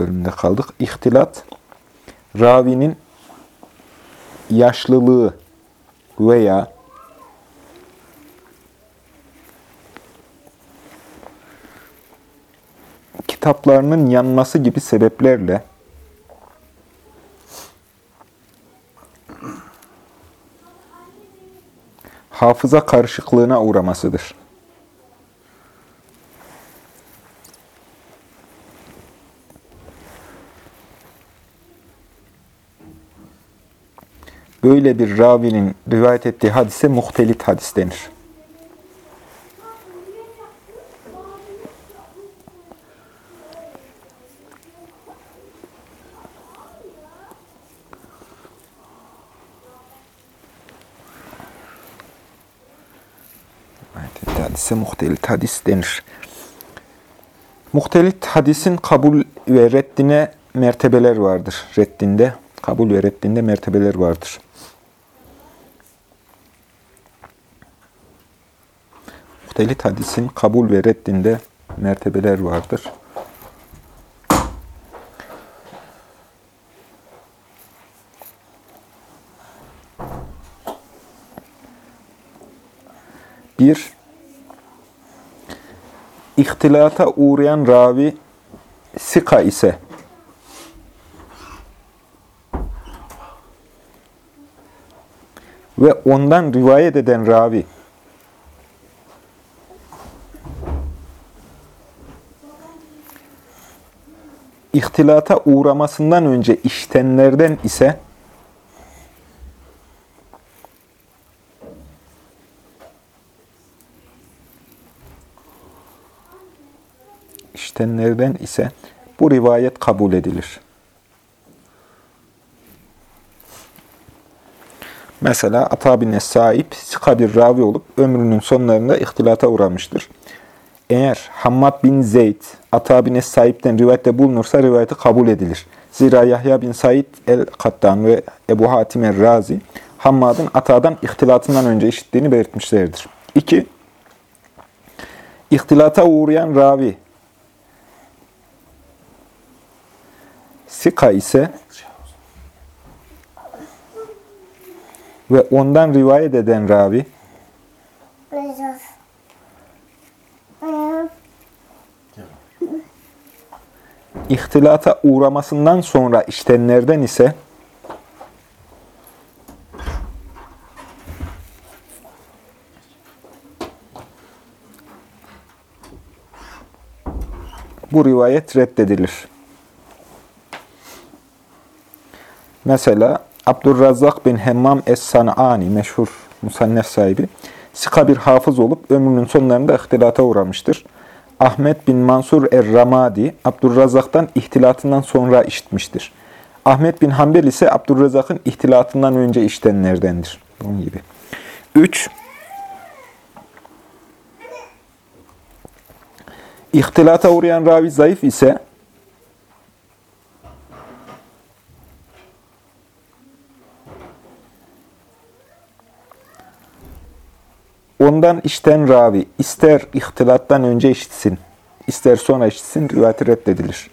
bölümünde kaldık. İhtilat, ravinin yaşlılığı veya kitaplarının yanması gibi sebeplerle hafıza karışıklığına uğramasıdır. Böyle bir ravinin rivayet ettiği hadise muhtelit hadis denir. Hadise muhtelit hadis denir. Muhtelit hadisin kabul ve reddine mertebeler vardır. Reddinde, kabul ve reddinde mertebeler vardır. Muhtelit hadisin kabul ve reddinde mertebeler vardır. Bir, ihtilata uğrayan ravi sika ise, ve ondan rivayet eden ravi, ihtilata uğramasından önce iştenlerden ise iştenlerden ise bu rivayet kabul edilir. Mesela Ata bin Es-Saib, sika bir ravi olup ömrünün sonlarında ihtilata uğramıştır. Eğer Hammad bin Zeyd, Ata bin Es-Saib'den rivayette bulunursa rivayeti kabul edilir. Zira Yahya bin Said el-Kattan ve Ebu Hatim el-Razi, Hammad'ın Ata'dan ihtilatından önce işittiğini belirtmişlerdir. 2. İhtilata uğrayan ravi, Sika ise ve ondan rivayet eden ravi ihtilata uğramasından sonra iştenlerden ise bu rivayet reddedilir. Mesela Abdurrazzak bin Hemmam Es-San'ani, meşhur musannef sahibi, sika bir hafız olup ömrünün sonlarında ihtilata uğramıştır. Ahmet bin Mansur Er-Ramadi, Abdurrazzak'tan ihtilatından sonra işitmiştir. Ahmet bin Hanbel ise Abdurrazzak'ın ihtilatından önce iştenlerdendir. Bunun gibi. 3. İhtilata uğrayan ravi zayıf ise Ondan işten ravi, ister ihtilattan önce işitsin, ister sonra işitsin, rivayeti reddedilir.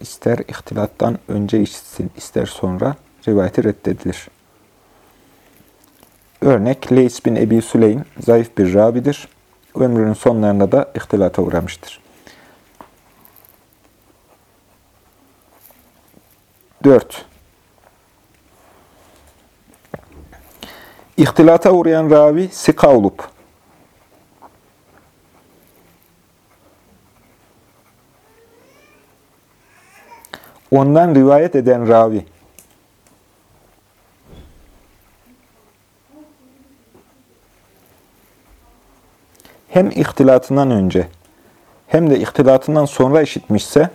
İster ihtilattan önce işitsin, ister sonra rivayeti reddedilir. Örnek, Leys bin Ebi Süleym, zayıf bir ravidir. Ömrünün sonlarında da ihtilata uğramıştır. 4. İhtilata uğrayan ravi sika olup, ondan rivayet eden ravi, hem ihtilatından önce hem de ihtilatından sonra işitmişse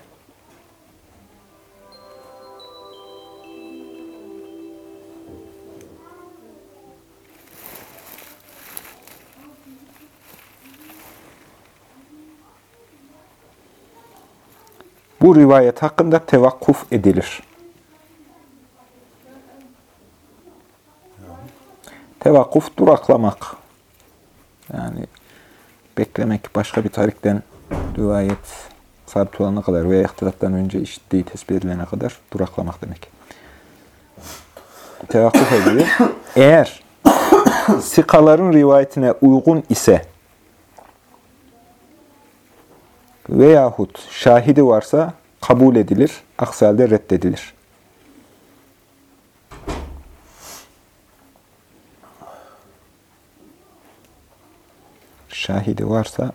rivayet hakkında tevakkuf edilir. Tevakkuf duraklamak. Yani beklemek başka bir tarikten rivayet sabit olana kadar veya ihtilattan önce işittiği tespit edilene kadar duraklamak demek. Tevakkuf edilir. Eğer sikaların rivayetine uygun ise veyahut şahidi varsa kabul edilir, aksi halde reddedilir. Şahidi varsa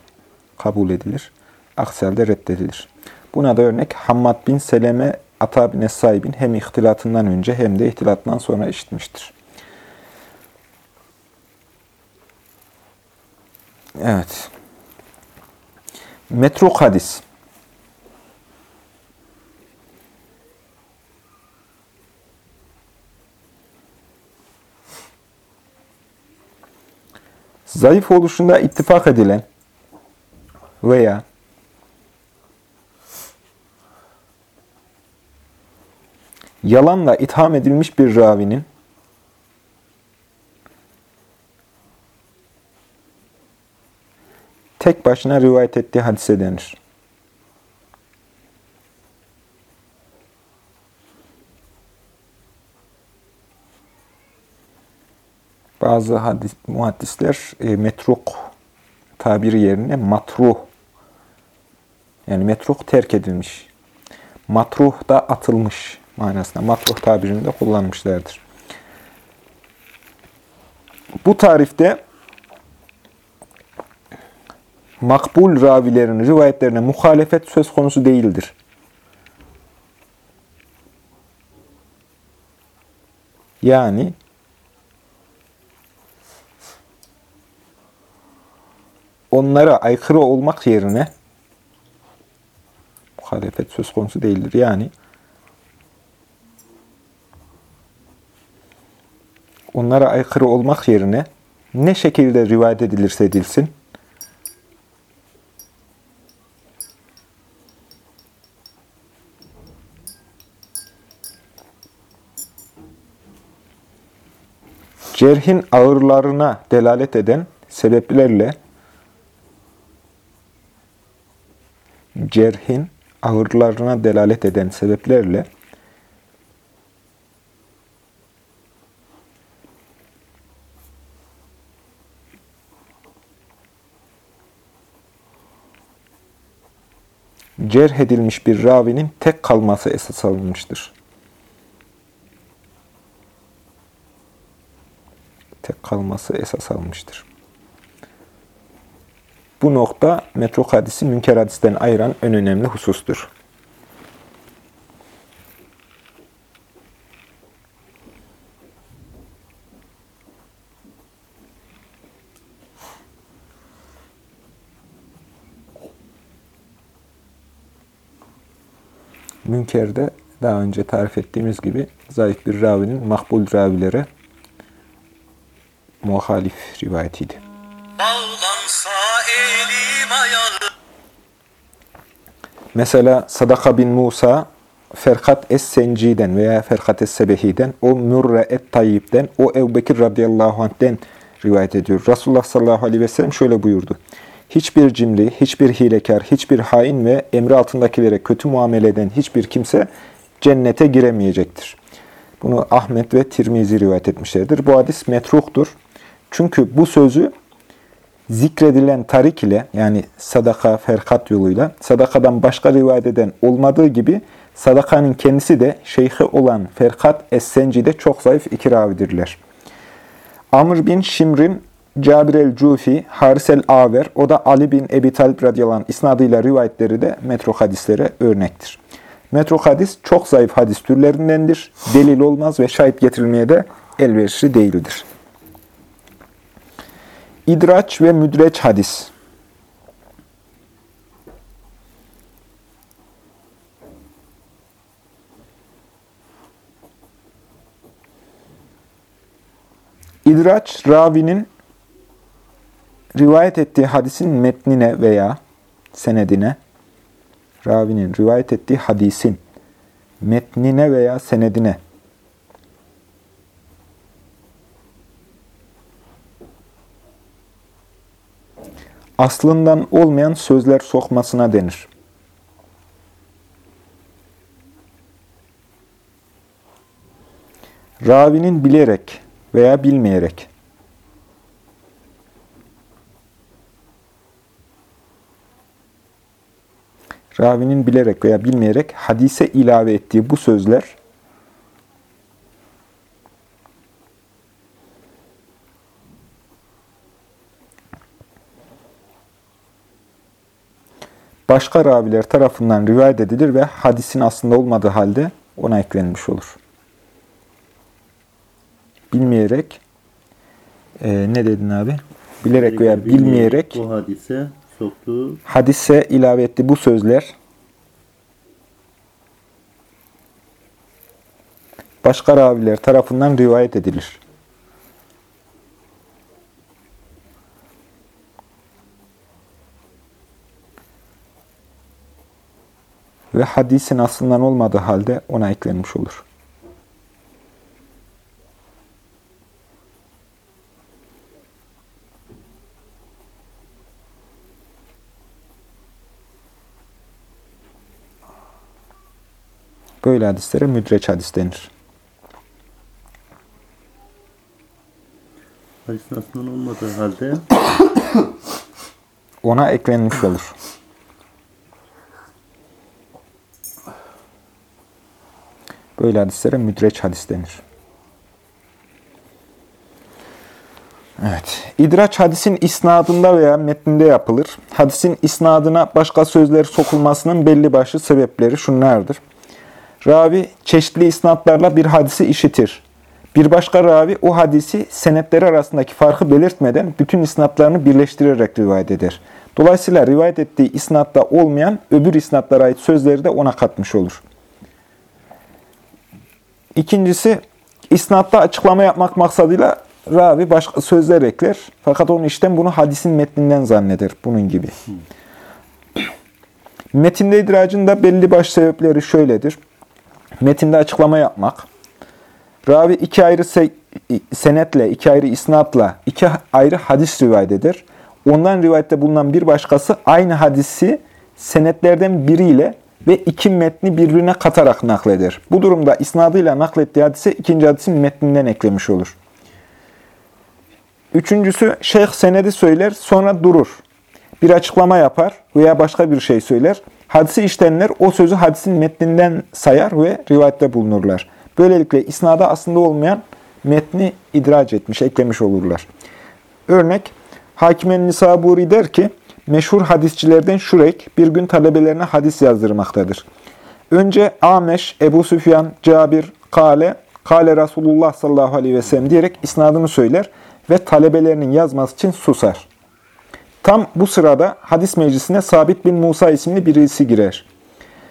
kabul edilir, aksi halde reddedilir. Buna da örnek Hammad bin Seleme Ata bin Esayib'in hem ihtilatından önce hem de ihtilatından sonra işitmiştir. Evet. Metruk hadis. Zayıf oluşunda ittifak edilen veya yalanla itham edilmiş bir ravinin tek başına rivayet ettiği hadise denir. Bazı hadis, muhaddisler e, metruk tabiri yerine matruh yani metruk terk edilmiş. Matruh da atılmış manasında. Matruh tabirini de kullanmışlardır. Bu tarifte makbul ravilerin rivayetlerine muhalefet söz konusu değildir. Yani onlara aykırı olmak yerine muhalefet söz konusu değildir. Yani onlara aykırı olmak yerine ne şekilde rivayet edilirse edilsin cerhin ağırlarına delalet eden sebeplerle cerhin ağırlarına delalet eden sebeplerle cerh edilmiş bir ravinin tek kalması esas alınmıştır. tek kalması esas almıştır. Bu nokta metruk hadisi münker hadisten ayıran en önemli husustur. Münkerde daha önce tarif ettiğimiz gibi zayıf bir ravinin makbul ravilere muhalif rivayetiydi. Mesela Sadaka bin Musa Ferkat Es-Senci'den veya Ferkat Es-Sebehi'den, o Mürre Et-Tayyip'den, o Ebu Bekir radıyallahu anh'den rivayet ediyor. Resulullah sallallahu aleyhi ve sellem şöyle buyurdu. Hiçbir cimri, hiçbir hilekar, hiçbir hain ve emri altındakilere kötü muamele eden hiçbir kimse cennete giremeyecektir. Bunu Ahmet ve Tirmizi rivayet etmişlerdir. Bu hadis metruktur. Çünkü bu sözü zikredilen tarik ile yani sadaka, ferkat yoluyla sadakadan başka rivayet eden olmadığı gibi sadakanın kendisi de şeyhi olan Ferkat Es-Senci'de çok zayıf iki ravidirler. Amr bin Şimrin, Cabir el-Cufi, Haris el-Aver, o da Ali bin Ebi Talib radıyallahu isnadıyla rivayetleri de metrok hadislere örnektir. Metrok hadis çok zayıf hadis türlerindendir. Delil olmaz ve şahit getirilmeye de elverişli değildir. İdraç ve müdreç hadis. İdraç, ravinin rivayet ettiği hadisin metnine veya senedine, ravinin rivayet ettiği hadisin metnine veya senedine aslından olmayan sözler sokmasına denir. Ravinin bilerek veya bilmeyerek ravinin bilerek veya bilmeyerek hadise ilave ettiği bu sözler başka raviler tarafından rivayet edilir ve hadisin aslında olmadığı halde ona eklenmiş olur. Bilmeyerek e, ne dedin abi? Bilerek veya bilmeyerek bu hadise soktuğu hadise ilave etti bu sözler başka raviler tarafından rivayet edilir. Ve hadisin aslından olmadığı halde ona eklenmiş olur. Böyle hadislere müdreç hadis denir. hadisin aslında olmadığı halde Ona eklenmiş olur. Böyle hadislere müdreç hadis denir. Evet. İdraç hadisin isnadında veya metninde yapılır. Hadisin isnadına başka sözler sokulmasının belli başlı sebepleri şunlardır. Ravi çeşitli isnatlarla bir hadisi işitir. Bir başka ravi o hadisi senetleri arasındaki farkı belirtmeden bütün isnatlarını birleştirerek rivayet eder. Dolayısıyla rivayet ettiği isnatta olmayan öbür isnatlara ait sözleri de ona katmış olur. İkincisi, isnatta açıklama yapmak maksadıyla ravi başka sözler ekler. Fakat onun işten bunu hadisin metninden zanneder. Bunun gibi. Metinde idracın da belli baş sebepleri şöyledir. Metinde açıklama yapmak. Ravi iki ayrı se senetle, iki ayrı isnatla, iki ayrı hadis rivayet eder. Ondan rivayette bulunan bir başkası aynı hadisi senetlerden biriyle ve iki metni birbirine katarak nakleder. Bu durumda isnadıyla naklettiği hadise ikinci hadisin metninden eklemiş olur. Üçüncüsü şeyh senedi söyler sonra durur. Bir açıklama yapar veya başka bir şey söyler. Hadisi iştenler o sözü hadisin metninden sayar ve rivayette bulunurlar. Böylelikle isnada aslında olmayan metni idrac etmiş, eklemiş olurlar. Örnek, Hakimen Nisaburi der ki, meşhur hadisçilerden Şurek bir gün talebelerine hadis yazdırmaktadır. Önce Ameş, Ebu Süfyan, Cabir, Kale, Kale Resulullah sallallahu aleyhi ve sellem diyerek isnadını söyler ve talebelerinin yazması için susar. Tam bu sırada hadis meclisine Sabit bin Musa isimli birisi girer.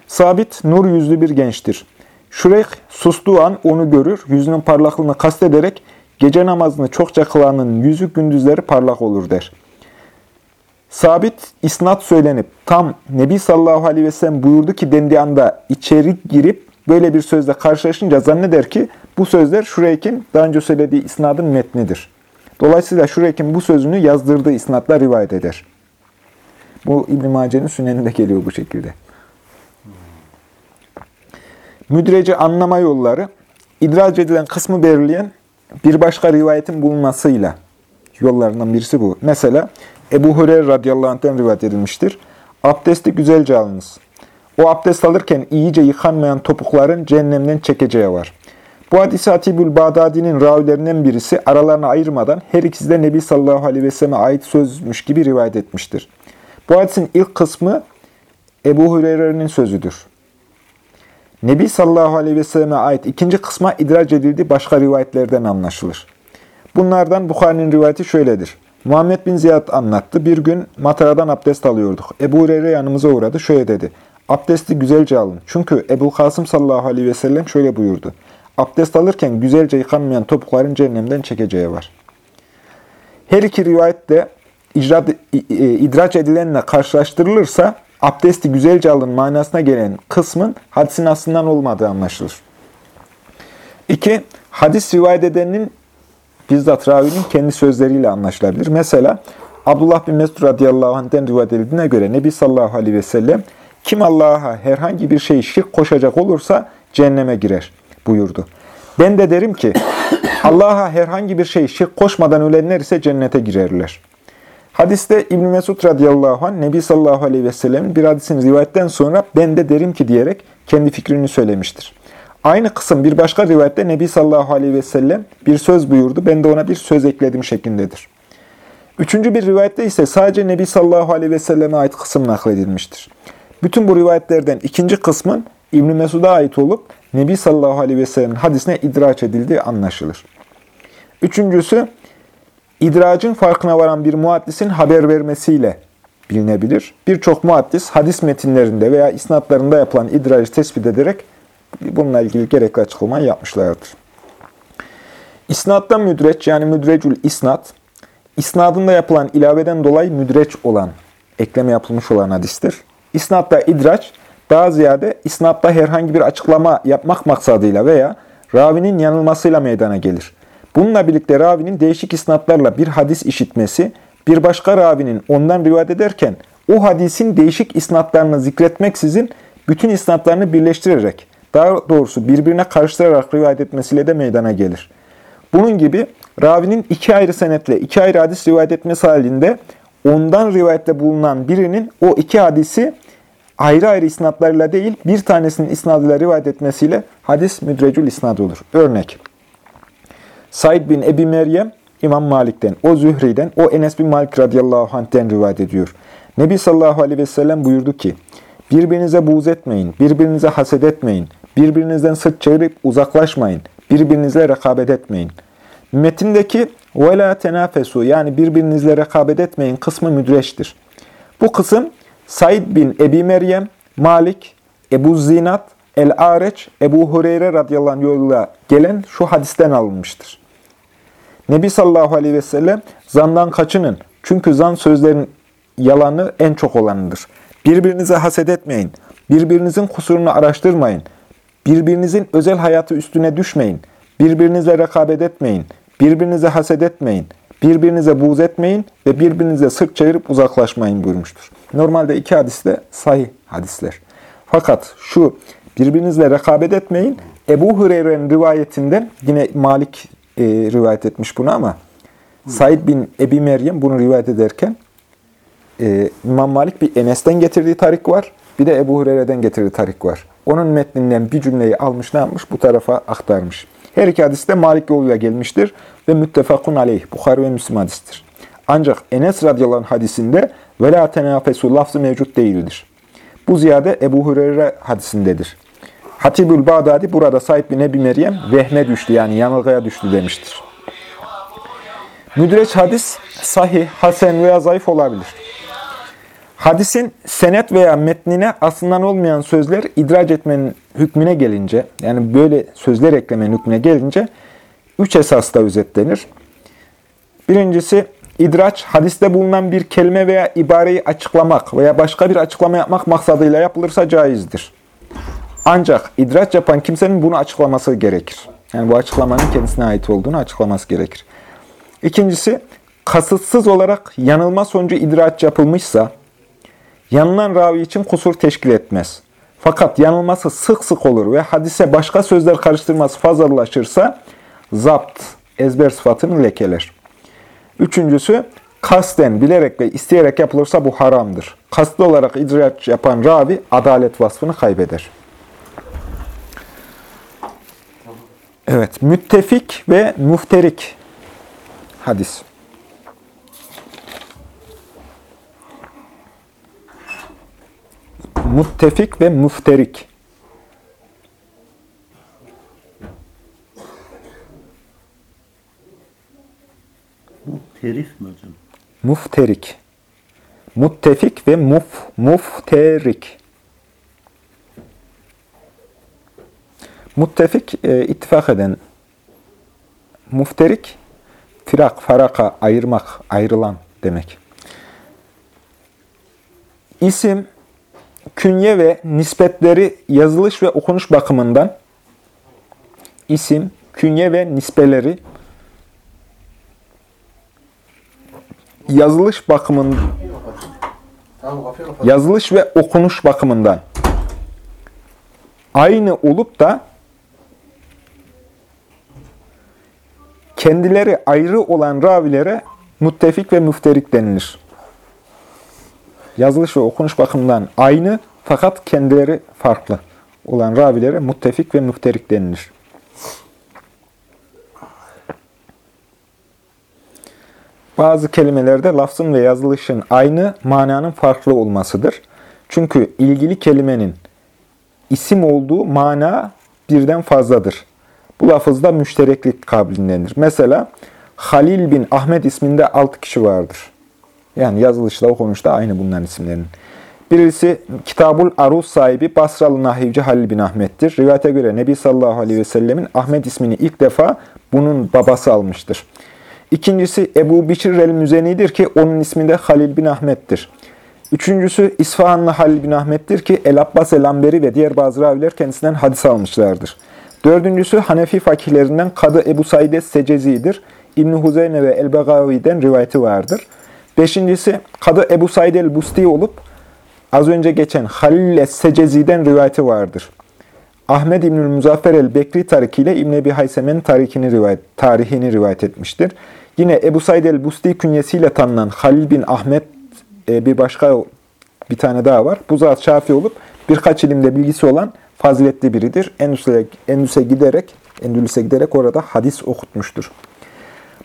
Sabit nur yüzlü bir gençtir. Şureyh sustuğu an onu görür, yüzünün parlaklığını kastederek gece namazını çokça kılanın yüzü gündüzleri parlak olur der. Sabit isnat söylenip tam Nebi sallallahu aleyhi ve sellem buyurdu ki dendiği anda içeri girip böyle bir sözle karşılaşınca zanneder ki bu sözler Şureyk'in daha önce söylediği isnadın metnidir. Dolayısıyla Şureyk'in bu sözünü yazdırdığı isnatla rivayet eder. Bu İbn-i Mace'nin süneninde geliyor bu şekilde. Müdreci anlama yolları, idrac edilen kısmı belirleyen bir başka rivayetin bulunmasıyla yollarından birisi bu. Mesela Ebu Hureyre radıyallahu anh'ten rivayet edilmiştir. Abdesti güzelce alınız. O abdest alırken iyice yıkanmayan topukların cehennemden çekeceği var. Bu hadisi Atibül Bağdadi'nin ravilerinden birisi aralarını ayırmadan her ikisi de Nebi sallallahu aleyhi ve selleme ait sözmüş gibi rivayet etmiştir. Bu hadisin ilk kısmı Ebu Hureyre'nin sözüdür. Nebi sallallahu aleyhi ve selleme ait ikinci kısma idrac edildiği başka rivayetlerden anlaşılır. Bunlardan Bukhari'nin rivayeti şöyledir. Muhammed bin Ziyad anlattı. Bir gün mataradan abdest alıyorduk. Ebu Hureyre yanımıza uğradı. Şöyle dedi. Abdesti güzelce alın. Çünkü Ebu Kasım sallallahu aleyhi ve sellem şöyle buyurdu. Abdest alırken güzelce yıkanmayan topukların cehennemden çekeceği var. Her iki rivayet de icra, idraç edilenle karşılaştırılırsa abdesti güzelce alın manasına gelen kısmın hadisin aslından olmadığı anlaşılır. 2. Hadis rivayet edenin bizzat ravinin kendi sözleriyle anlaşılabilir. Mesela Abdullah bin Mesud radıyallahu anh'den rivayet edildiğine göre Nebi sallallahu aleyhi ve sellem kim Allah'a herhangi bir şey şirk koşacak olursa cehenneme girer buyurdu. Ben de derim ki Allah'a herhangi bir şey şirk koşmadan ölenler ise cennete girerler. Hadiste İbn Mesud radıyallahu anh Nebi sallallahu aleyhi ve sellem'in bir hadisin rivayetten sonra ben de derim ki diyerek kendi fikrini söylemiştir. Aynı kısım bir başka rivayette Nebi sallallahu aleyhi ve sellem bir söz buyurdu. Ben de ona bir söz ekledim şeklindedir. Üçüncü bir rivayette ise sadece Nebi sallallahu aleyhi ve selleme ait kısım nakledilmiştir. Bütün bu rivayetlerden ikinci kısmın İbn Mesud'a ait olup Nebi sallallahu aleyhi ve sellem'in hadisine idraç edildiği anlaşılır. Üçüncüsü, idracın farkına varan bir muaddisin haber vermesiyle bilinebilir. Birçok muaddis hadis metinlerinde veya isnatlarında yapılan idracı tespit ederek bununla ilgili gerekli açıklamayı yapmışlardır. İsnatta müdreç yani müdrecül isnat, isnadında yapılan ilaveden dolayı müdreç olan, ekleme yapılmış olan hadistir. İsnatta idraç, daha ziyade isnatta herhangi bir açıklama yapmak maksadıyla veya ravinin yanılmasıyla meydana gelir. Bununla birlikte ravinin değişik isnatlarla bir hadis işitmesi, bir başka ravinin ondan rivayet ederken o hadisin değişik isnatlarını zikretmeksizin bütün isnatlarını birleştirerek, daha doğrusu birbirine karıştırarak rivayet etmesiyle de meydana gelir. Bunun gibi ravinin iki ayrı senetle iki ayrı hadis rivayet etmesi halinde ondan rivayette bulunan birinin o iki hadisi ayrı ayrı isnatlarıyla değil bir tanesinin isnadıyla rivayet etmesiyle hadis müdrecül isnad olur. Örnek. Said bin Ebi Meryem İmam Malik'ten, o Zühri'den, o Enes bin Malik radıyallahu anh'ten rivayet ediyor. Nebi sallallahu aleyhi ve sellem buyurdu ki, birbirinize buğz etmeyin, birbirinize haset etmeyin, birbirinizden sırt çevirip uzaklaşmayın, birbirinizle rekabet etmeyin. Metindeki وَلَا tenafesu yani birbirinizle rekabet etmeyin kısmı müdreştir. Bu kısım Said bin Ebi Meryem, Malik, Ebu Zinat, El-Areç, Ebu Hureyre radıyallahu anh yoluyla gelen şu hadisten alınmıştır. Nebi sallallahu aleyhi ve sellem zandan kaçının. Çünkü zan sözlerin yalanı en çok olanıdır. Birbirinize haset etmeyin. Birbirinizin kusurunu araştırmayın. Birbirinizin özel hayatı üstüne düşmeyin. Birbirinize rekabet etmeyin. Birbirinize haset etmeyin. Birbirinize buğz etmeyin ve birbirinize sırt çevirip uzaklaşmayın buyurmuştur. Normalde iki hadis de sahih hadisler. Fakat şu birbirinizle rekabet etmeyin. Ebu Hureyre'nin rivayetinden yine Malik e, rivayet etmiş bunu ama Said bin Ebi Meryem bunu rivayet ederken e, İmam Malik bir Enes'ten getirdiği tarik var. Bir de Ebu Hureyre'den getirdiği tarik var onun metninden bir cümleyi almış ne yapmış? Bu tarafa aktarmış. Her iki hadis de Malik yoluyla gelmiştir ve müttefakun aleyh. Bukhari ve Müslim hadistir. Ancak Enes radıyallahu anh hadisinde ve la tenafesu lafzı mevcut değildir. Bu ziyade Ebu Hureyre hadisindedir. Hatibül Bağdadi burada sahip bin Ebi Meryem vehme düştü yani yanılgıya düştü demiştir. Müdreç hadis sahih, hasen veya zayıf olabilir. Hadisin senet veya metnine aslından olmayan sözler idrac etmenin hükmüne gelince, yani böyle sözler eklemenin hükmüne gelince üç esasla özetlenir. Birincisi, idraç, hadiste bulunan bir kelime veya ibareyi açıklamak veya başka bir açıklama yapmak maksadıyla yapılırsa caizdir. Ancak idraç yapan kimsenin bunu açıklaması gerekir. Yani bu açıklamanın kendisine ait olduğunu açıklaması gerekir. İkincisi, kasıtsız olarak yanılma sonucu idraç yapılmışsa, yanılan ravi için kusur teşkil etmez. Fakat yanılması sık sık olur ve hadise başka sözler karıştırması fazlalaşırsa, zapt, ezber sıfatını lekeler. Üçüncüsü, kasten, bilerek ve isteyerek yapılırsa bu haramdır. Kastlı olarak idraç yapan ravi adalet vasfını kaybeder. Evet, müttefik ve müfterik hadis. Muttefik ve müfterik. Terif mi hocam? Mufterik. Muttefik ve muf, mufterik. Muttefik, e, ittifak eden. Mufterik, Firak, faraka, ayırmak, ayrılan demek. İsim, künye ve nispetleri yazılış ve okunuş bakımından isim, künye ve nispeleri yazılış bakımından yazılış ve okunuş bakımından aynı olup da kendileri ayrı olan ravilere muttefik ve müfterik denilir. Yazılış ve okunuş bakımından aynı fakat kendileri farklı olan ravilere muttefik ve müfterik denilir. Bazı kelimelerde lafzın ve yazılışın aynı, mananın farklı olmasıdır. Çünkü ilgili kelimenin isim olduğu mana birden fazladır. Bu lafızda müştereklik kabilindendir. Mesela Halil bin Ahmet isminde 6 kişi vardır. Yani yazılışla okunuşta aynı bunların isimlerinin. Birisi Kitabul Aruz sahibi Basralı Nahivci Halil bin Ahmet'tir. Rivayete göre Nebi sallallahu aleyhi ve sellemin Ahmet ismini ilk defa bunun babası almıştır. İkincisi Ebu Biçir el-Müzeni'dir ki onun ismi de Halil bin Ahmet'tir. Üçüncüsü İsfahanlı Halil bin Ahmet'tir ki El-Abbas el-Amberi ve diğer bazı raviler kendisinden hadis almışlardır. Dördüncüsü Hanefi fakihlerinden Kadı Ebu Said es-Secezi'dir. İbn Huzeyme ve El-Begavi'den rivayeti vardır. Beşincisi Kadı Ebu Said el-Busti olup az önce geçen Halil es-Secezi'den rivayeti vardır. Ahmed İbnül Muzaffer el-Bekri tarikiyle İbn Ebi Hayseme'nin tarihini rivayet, tarihini rivayet etmiştir. Yine Ebu Said el-Busti künyesiyle tanınan Halil bin Ahmet e, bir başka bir tane daha var. Bu zat Şafi olup birkaç ilimde bilgisi olan faziletli biridir. Endülüs'e, Endülüs'e giderek Endülüs'e giderek orada hadis okutmuştur.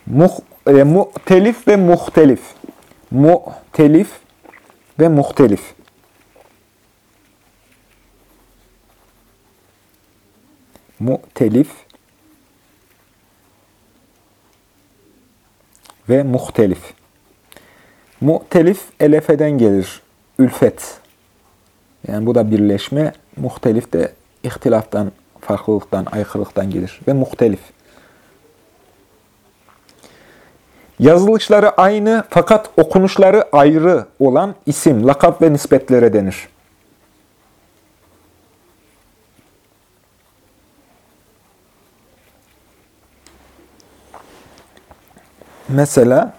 Muh, e, muhtelif ve muhtelif. Muhtelif ve muhtelif. Muhtelif ve muhtelif. Muhtelif elefeden gelir. Ülfet. Yani bu da birleşme. Muhtelif de ihtilaftan, farklılıktan, aykırılıktan gelir. Ve muhtelif. Yazılışları aynı fakat okunuşları ayrı olan isim, lakap ve nispetlere denir. Mesela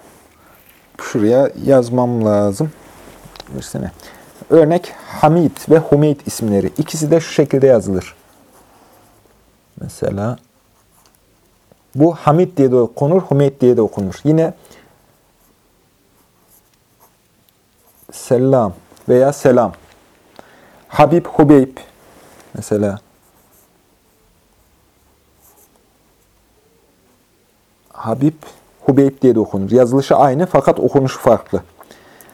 şuraya yazmam lazım. Versene. Örnek Hamid ve Humeyd isimleri. İkisi de şu şekilde yazılır. Mesela bu Hamid diye de okunur, Humeyd diye de okunur. Yine Selam veya Selam. Habib, Hubeyb mesela. Habib, Hubeyb diye de okunur. Yazılışı aynı fakat okunuşu farklı.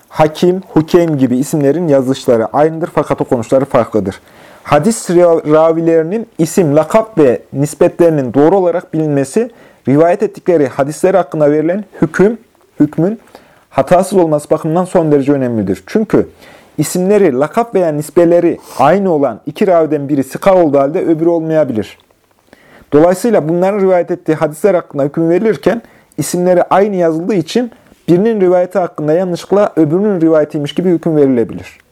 Hakim, Hukeym gibi isimlerin yazılışları aynıdır fakat okunuşları farklıdır. Hadis ravilerinin isim, lakap ve nispetlerinin doğru olarak bilinmesi, rivayet ettikleri hadisleri hakkında verilen hüküm, hükmün hatasız olması bakımından son derece önemlidir. Çünkü isimleri, lakap veya nisbeleri aynı olan iki raviden biri sıka olduğu halde öbürü olmayabilir. Dolayısıyla bunların rivayet ettiği hadisler hakkında hüküm verilirken isimleri aynı yazıldığı için birinin rivayeti hakkında yanlışlıkla öbürünün rivayetiymiş gibi hüküm verilebilir.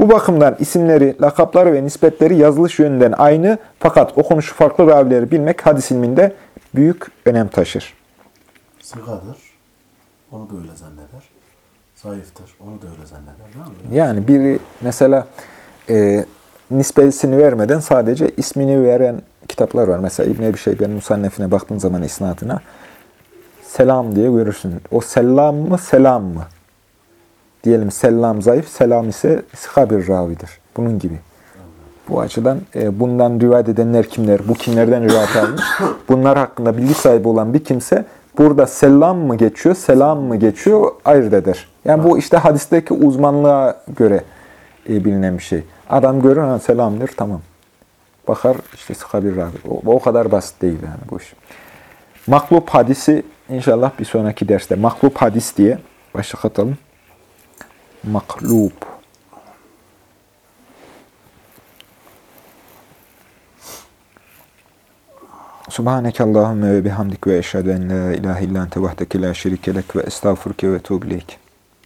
Bu bakımdan isimleri, lakapları ve nispetleri yazılış yönünden aynı fakat okunuşu farklı ravileri bilmek hadis ilminde büyük önem taşır. Sıkadır. Onu da öyle zanneder. Zayıftır. Onu da öyle zanneder. Değil mi? Yani biri mesela e, nispesini vermeden sadece ismini veren kitaplar var. Mesela İbn-i Ebi Şeybe'nin Musannefine baktığın zaman isnatına selam diye görürsün. O selam mı, selam mı? Diyelim selam zayıf, selam ise sıka bir ravidir. Bunun gibi. Bu açıdan e, bundan rivayet edenler kimler, bu kimlerden rivayet almış? Bunlar hakkında bilgi sahibi olan bir kimse burada selam mı geçiyor, selam mı geçiyor ayırt eder. Yani bu işte hadisteki uzmanlığa göre e, bilinen bir şey. Adam görür, ha selamdır, tamam. Bakar işte sıka bir ravi. O, o kadar basit değil yani bu iş. Maklub hadisi inşallah bir sonraki derste. Maklub hadis diye başlık atalım. مقلوب. سبحانك اللهم وبحمدك وأشهد أن لا إله إلا أنت وحدك لا شريك لك وأستغفرك وأتوب إليك.